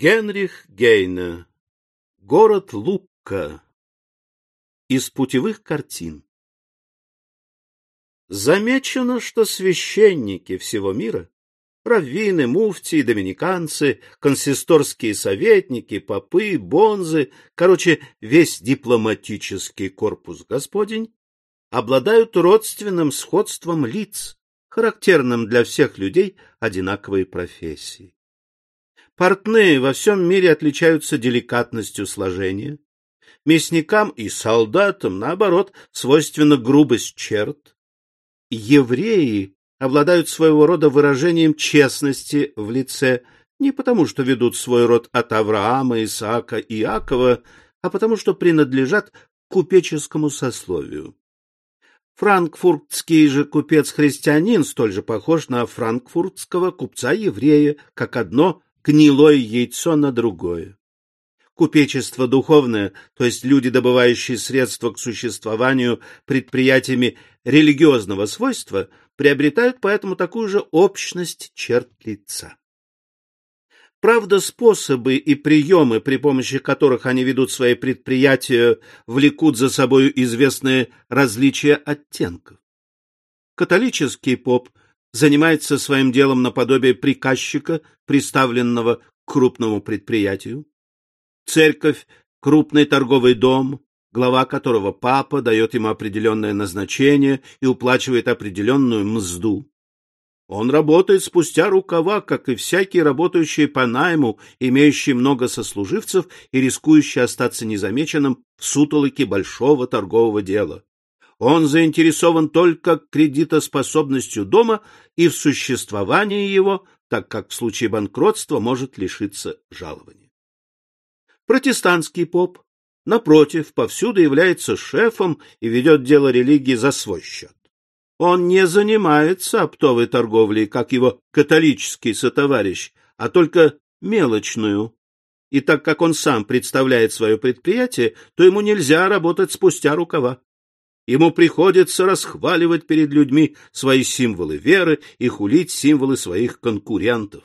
Генрих Гейне. Город Лукка. Из путевых картин. Замечено, что священники всего мира, раввины, муфтии, доминиканцы, консисторские советники, попы, бонзы, короче, весь дипломатический корпус Господень, обладают родственным сходством лиц, характерным для всех людей одинаковой профессии. Портные во всем мире отличаются деликатностью сложения. Мясникам и солдатам, наоборот, свойственна грубость черт. Евреи обладают своего рода выражением честности в лице, не потому что ведут свой род от Авраама, Исаака и Иакова, а потому что принадлежат купеческому сословию. Франкфуртский же купец-христианин столь же похож на франкфуртского купца-еврея, как одно гнилое яйцо на другое. Купечество духовное, то есть люди, добывающие средства к существованию предприятиями религиозного свойства, приобретают поэтому такую же общность черт лица. Правда, способы и приемы, при помощи которых они ведут свои предприятия, влекут за собою известные различия оттенков. Католический поп занимается своим делом наподобие приказчика, приставленного к крупному предприятию. Церковь — крупный торговый дом, глава которого папа дает ему определенное назначение и уплачивает определенную мзду. Он работает спустя рукава, как и всякий работающий по найму, имеющий много сослуживцев и рискующий остаться незамеченным в сутолоке большого торгового дела. Он заинтересован только кредитоспособностью дома и в существовании его, так как в случае банкротства может лишиться жалования. Протестантский поп, напротив, повсюду является шефом и ведет дело религии за свой счет. Он не занимается оптовой торговлей, как его католический сотоварищ, а только мелочную. И так как он сам представляет свое предприятие, то ему нельзя работать спустя рукава. Ему приходится расхваливать перед людьми свои символы веры и хулить символы своих конкурентов.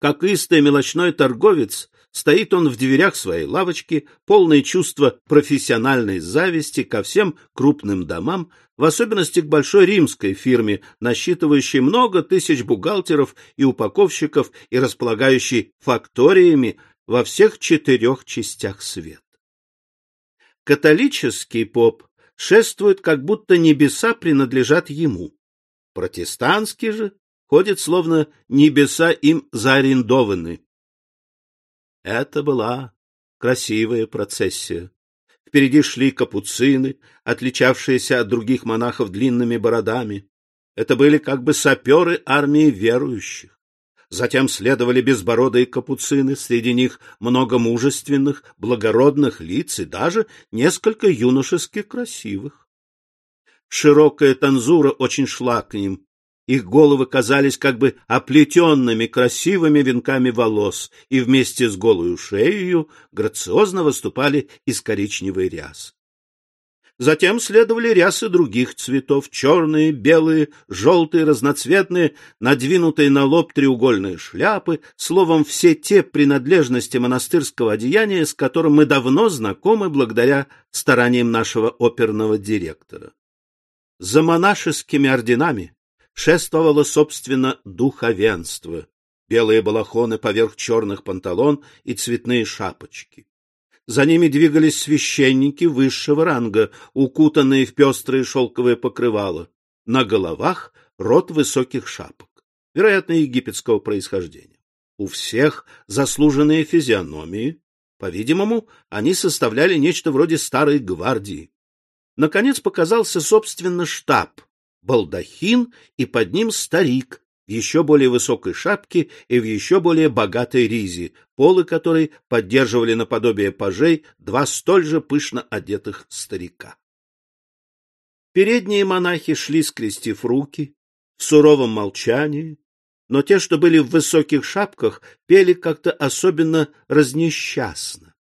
Как истый мелочной торговец, стоит он в дверях своей лавочки, полное чувство профессиональной зависти ко всем крупным домам, в особенности к большой римской фирме, насчитывающей много тысяч бухгалтеров и упаковщиков и располагающей факториями во всех четырех частях света. Католический поп шествует, как будто небеса принадлежат ему. Протестантский же ходит, словно небеса им заарендованы. Это была красивая процессия. Впереди шли капуцины, отличавшиеся от других монахов длинными бородами. Это были как бы саперы армии верующих. Затем следовали безбородые капуцины, среди них много мужественных, благородных лиц и даже несколько юношески красивых. Широкая танзура очень шла к ним. Их головы казались как бы оплетенными красивыми венками волос, и вместе с голую шеей грациозно выступали из коричневой рясы. Затем следовали рясы других цветов, черные, белые, желтые, разноцветные, надвинутые на лоб треугольные шляпы, словом, все те принадлежности монастырского одеяния, с которым мы давно знакомы благодаря стараниям нашего оперного директора. За монашескими орденами шествовало, собственно, духовенство, белые балахоны поверх черных панталон и цветные шапочки. За ними двигались священники высшего ранга, укутанные в пестрые шелковые покрывала. На головах рот высоких шапок, вероятно, египетского происхождения. У всех заслуженные физиономии. По-видимому, они составляли нечто вроде старой гвардии. Наконец показался, собственно, штаб, балдахин и под ним старик в еще более высокой шапке и в еще более богатой ризе, полы которой поддерживали наподобие пажей два столь же пышно одетых старика. Передние монахи шли, скрестив руки, в суровом молчании, но те, что были в высоких шапках, пели как-то особенно разнесчастно.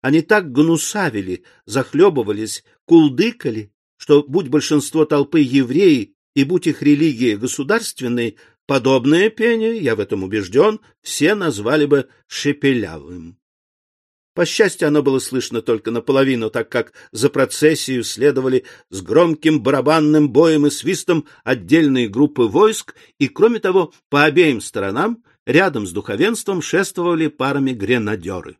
Они так гнусавили, захлебывались, кулдыкали, что, будь большинство толпы евреи и будь их религия государственной, подобное пение, я в этом убежден, все назвали бы шепелявым. По счастью, оно было слышно только наполовину, так как за процессию следовали с громким барабанным боем и свистом отдельные группы войск, и, кроме того, по обеим сторонам, рядом с духовенством, шествовали парами гренадеры.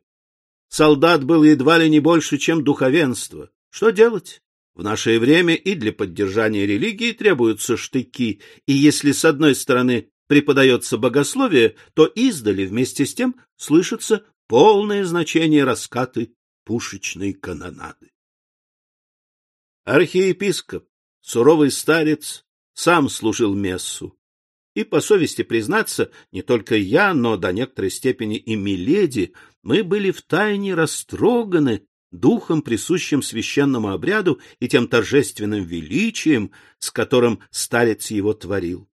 Солдат был едва ли не больше, чем духовенство. Что делать? В наше время и для поддержания религии требуются штыки, и если с одной стороны преподается богословие, то издали вместе с тем слышится полное значение раскаты пушечной канонады. Архиепископ, суровый старец, сам служил мессу. И, по совести признаться, не только я, но до некоторой степени и Миледи, мы были втайне растроганы духом, присущим священному обряду и тем торжественным величием, с которым старец его творил.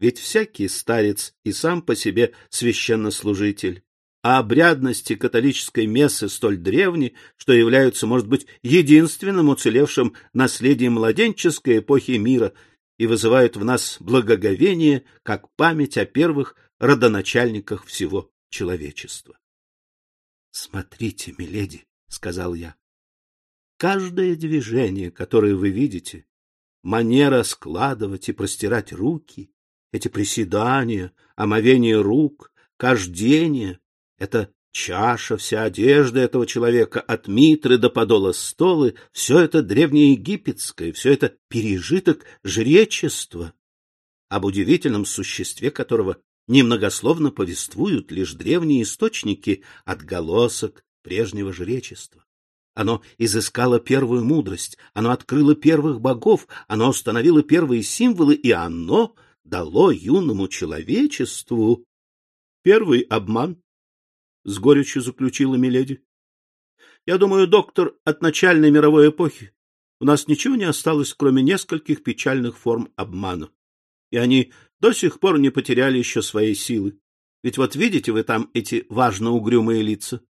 Ведь всякий старец и сам по себе священнослужитель а обрядности католической мессы столь древни, что являются, может быть, единственным уцелевшим наследием младенческой эпохи мира и вызывают в нас благоговение, как память о первых родоначальниках всего человечества. — Смотрите, миледи, — сказал я, — каждое движение, которое вы видите, манера складывать и простирать руки, эти приседания, омовение рук, кождение, это чаша, вся одежда этого человека, от митры до подола столы, все это древнеегипетское, все это пережиток жречества, об удивительном существе которого немногословно повествуют лишь древние источники отголосок прежнего жречества. Оно изыскало первую мудрость, оно открыло первых богов, оно установило первые символы, и оно дало юному человечеству первый обман с горечью заключила Миледи. Я думаю, доктор, от начальной мировой эпохи у нас ничего не осталось, кроме нескольких печальных форм обмана. И они до сих пор не потеряли еще своей силы. Ведь вот видите вы там эти важно угрюмые лица?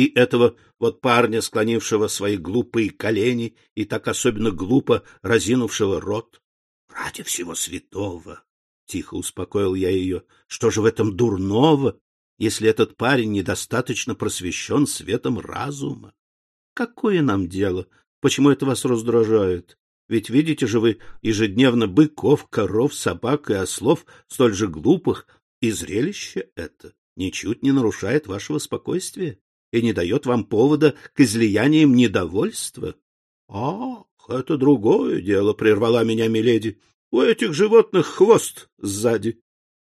И этого вот парня, склонившего свои глупые колени и так особенно глупо разинувшего рот. Ради всего святого! — тихо успокоил я ее. — Что же в этом дурного, если этот парень недостаточно просвещен светом разума? Какое нам дело? Почему это вас раздражает? Ведь видите же вы ежедневно быков, коров, собак и ослов, столь же глупых, и зрелище это ничуть не нарушает вашего спокойствия и не дает вам повода к излияниям недовольства. — Ах, это другое дело, — прервала меня Миледи. — У этих животных хвост сзади.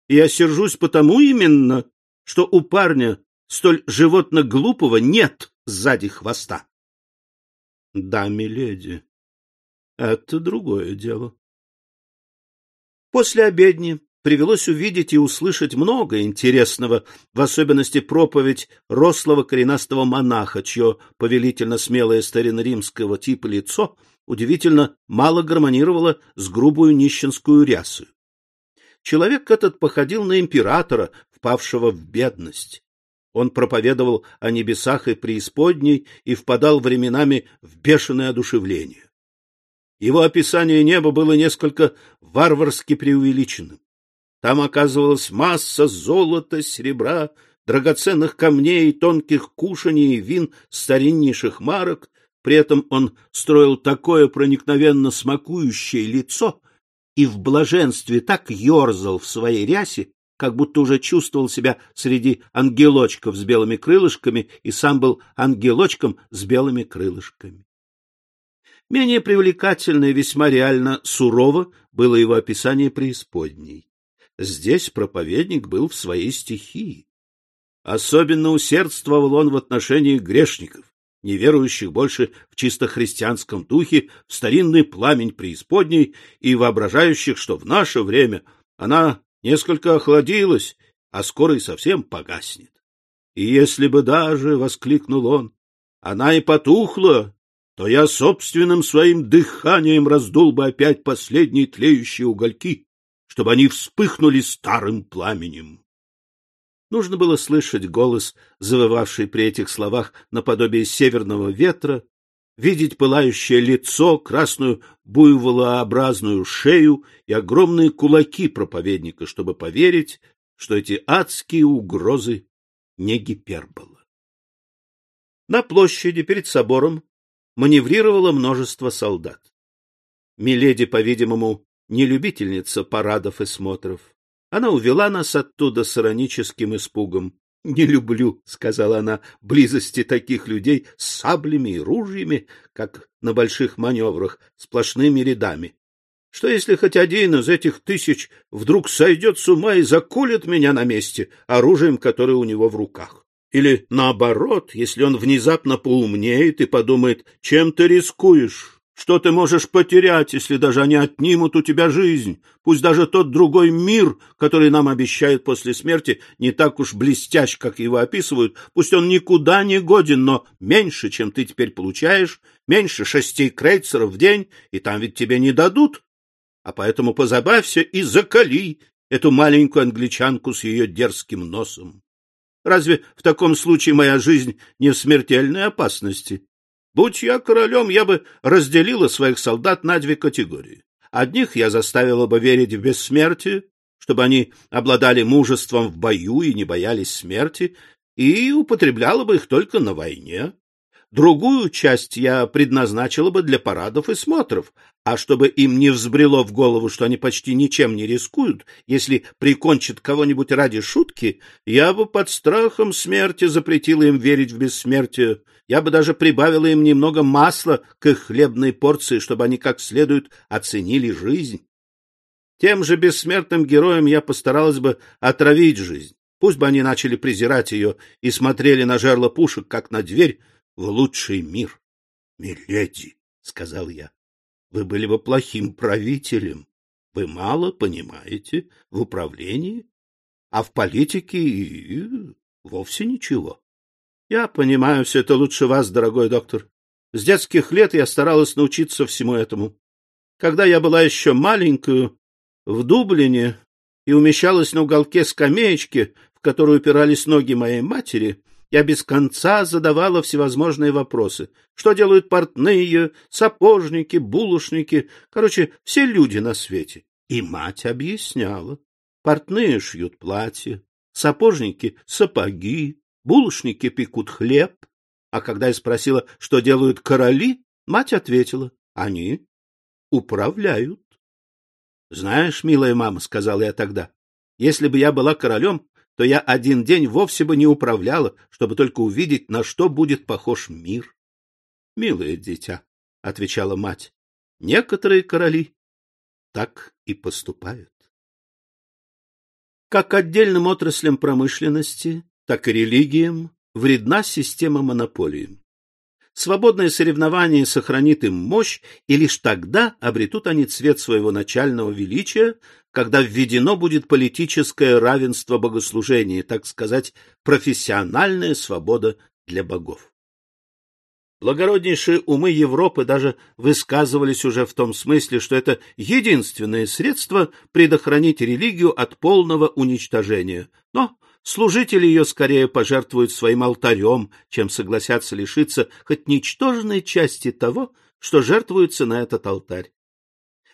Я сержусь потому именно, что у парня столь животно-глупого нет сзади хвоста. — Да, миледи, это другое дело. После обедни привелось увидеть и услышать много интересного, в особенности проповедь рослого коренастого монаха, чье повелительно смелое старинно-римского типа лицо удивительно мало гармонировало с грубую нищенскую рясу. Человек этот походил на императора, впавшего в бедность. Он проповедовал о небесах и преисподней и впадал временами в бешеное одушевление. Его описание неба было несколько варварски преувеличенным. Там оказывалась масса золота, серебра, драгоценных камней, тонких кушаний и вин стариннейших марок. При этом он строил такое проникновенно смакующее лицо и в блаженстве так ерзал в своей рясе, как будто уже чувствовал себя среди ангелочков с белыми крылышками и сам был ангелочком с белыми крылышками. Менее привлекательно и весьма реально сурово было его описание преисподней. Здесь проповедник был в своей стихии. Особенно усердствовал он в отношении грешников, не верующих больше в чисто христианском духе, в старинный пламень преисподней и воображающих, что в наше время она несколько охладилась, а скоро и совсем погаснет. И если бы даже, — воскликнул он, — она и потухла, то я собственным своим дыханием раздул бы опять последние тлеющие угольки, чтобы они вспыхнули старым пламенем. Нужно было слышать голос, завывавший при этих словах наподобие северного ветра, видеть пылающее лицо, красную буйволообразную шею и огромные кулаки проповедника, чтобы поверить, что эти адские угрозы не гипербола. На площади перед собором маневрировало множество солдат. Миледи, по-видимому, не любительница парадов и смотров. Она увела нас оттуда с ироническим испугом. «Не люблю», — сказала она, — «близости таких людей с саблями и ружьями, как на больших маневрах, сплошными рядами. Что если хоть один из этих тысяч вдруг сойдет с ума и заколет меня на месте оружием, которое у него в руках? Или наоборот, если он внезапно поумнеет и подумает, чем ты рискуешь? Что ты можешь потерять, если даже они отнимут у тебя жизнь? Пусть даже тот другой мир, который нам обещают после смерти, не так уж блестящ, как его описывают, пусть он никуда не годен, но меньше, чем ты теперь получаешь, меньше шести крейцеров в день, и там ведь тебе не дадут. А поэтому позабавься и закали эту маленькую англичанку с ее дерзким носом. Разве в таком случае моя жизнь не в смертельной опасности? Будь я королем, я бы разделила своих солдат на две категории. Одних я заставила бы верить в бессмертие, чтобы они обладали мужеством в бою и не боялись смерти, и употребляла бы их только на войне. Другую часть я предназначила бы для парадов и смотров, а чтобы им не взбрело в голову, что они почти ничем не рискуют, если прикончат кого-нибудь ради шутки, я бы под страхом смерти запретила им верить в бессмертие. Я бы даже прибавила им немного масла к их хлебной порции, чтобы они как следует оценили жизнь. Тем же бессмертным героям я постаралась бы отравить жизнь. Пусть бы они начали презирать ее и смотрели на жерло пушек, как на дверь, в лучший мир. — Миледи, — сказал я, — вы были бы плохим правителем. Вы мало понимаете в управлении, а в политике вовсе ничего. Я понимаю все это лучше вас, дорогой доктор. С детских лет я старалась научиться всему этому. Когда я была еще маленькую, в Дублине и умещалась на уголке скамеечки, в которую упирались ноги моей матери, я без конца задавала всевозможные вопросы. Что делают портные, сапожники, булочники, короче, все люди на свете. И мать объясняла. Портные шьют платья, сапожники — сапоги, булочники пекут хлеб. А когда я спросила, что делают короли, мать ответила, они управляют. — Знаешь, милая мама, — сказала я тогда, — если бы я была королем, то я один день вовсе бы не управляла, чтобы только увидеть, на что будет похож мир. — Милое дитя, — отвечала мать, — некоторые короли так и поступают. Как отдельным отраслям промышленности, так и религиям вредна система монополии. Свободное соревнование сохранит им мощь, и лишь тогда обретут они цвет своего начального величия, когда введено будет политическое равенство богослужения, так сказать, профессиональная свобода для богов. Благороднейшие умы Европы даже высказывались уже в том смысле, что это единственное средство предохранить религию от полного уничтожения. Но Служители ее скорее пожертвуют своим алтарем, чем согласятся лишиться хоть ничтожной части того, что жертвуется на этот алтарь.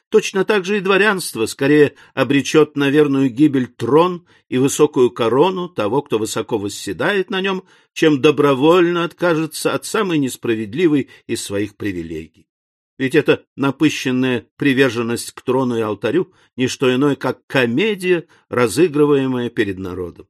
Точно так же и дворянство скорее обречет на верную гибель трон и высокую корону того, кто высоко восседает на нем, чем добровольно откажется от самой несправедливой из своих привилегий. Ведь эта напыщенная приверженность к трону и алтарю — не что иное, как комедия, разыгрываемая перед народом.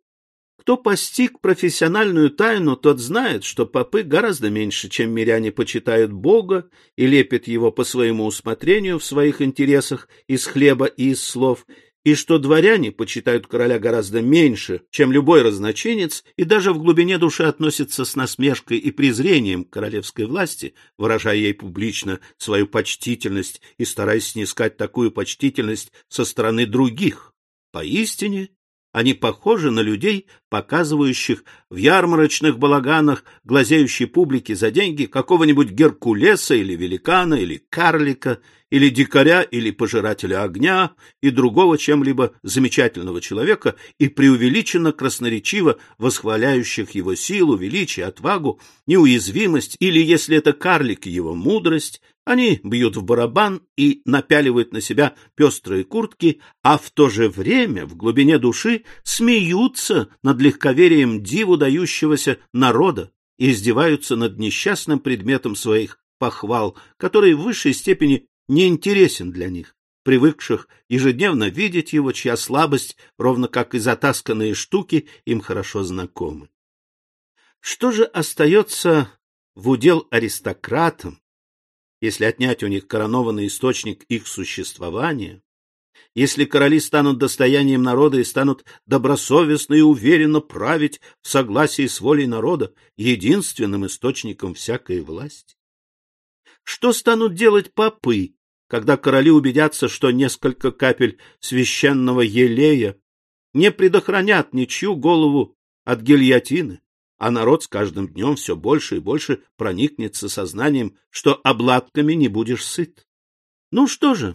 Кто постиг профессиональную тайну, тот знает, что попы гораздо меньше, чем миряне почитают Бога и лепят его по своему усмотрению в своих интересах из хлеба и из слов, и что дворяне почитают короля гораздо меньше, чем любой разночинец, и даже в глубине души относятся с насмешкой и презрением к королевской власти, выражая ей публично свою почтительность и стараясь снискать такую почтительность со стороны других. Поистине, Они похожи на людей, показывающих в ярмарочных балаганах глазеющей публике за деньги какого-нибудь Геркулеса или великана или карлика, или дикаря или пожирателя огня и другого чем-либо замечательного человека и преувеличенно красноречиво восхваляющих его силу, величие, отвагу, неуязвимость или, если это карлик, его мудрость, они бьют в барабан и напяливают на себя пестрые куртки, а в то же время в глубине души смеются над легковерием диву дающегося народа и издеваются над несчастным предметом своих похвал, который в высшей степени не интересен для них, привыкших ежедневно видеть его, чья слабость, ровно как и затасканные штуки, им хорошо знакомы. Что же остается в удел аристократам, если отнять у них коронованный источник их существования, если короли станут достоянием народа и станут добросовестно и уверенно править в согласии с волей народа, единственным источником всякой власти? Что станут делать попы, когда короли убедятся, что несколько капель священного елея не предохранят ничью голову от гильотины? А народ с каждым днем все больше и больше проникнется сознанием, что обладками не будешь сыт. Ну что же,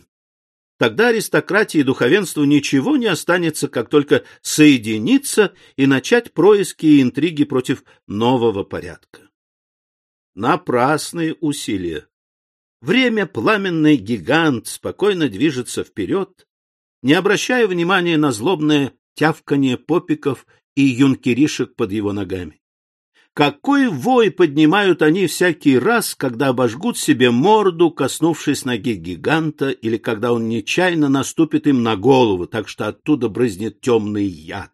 тогда аристократии и духовенству ничего не останется, как только соединиться и начать происки и интриги против нового порядка. Напрасные усилия. Время пламенный гигант спокойно движется вперед, не обращая внимания на злобное тявканье попиков и юнкеришек под его ногами. Какой вой поднимают они всякий раз, когда обожгут себе морду, коснувшись ноги гиганта, или когда он нечаянно наступит им на голову, так что оттуда брызнет темный яд.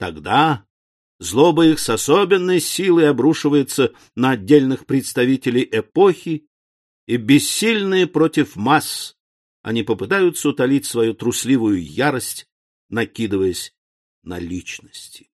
Тогда злоба их с особенной силой обрушивается на отдельных представителей эпохи, и бессильные против масс они попытаются утолить свою трусливую ярость, накидываясь на личности.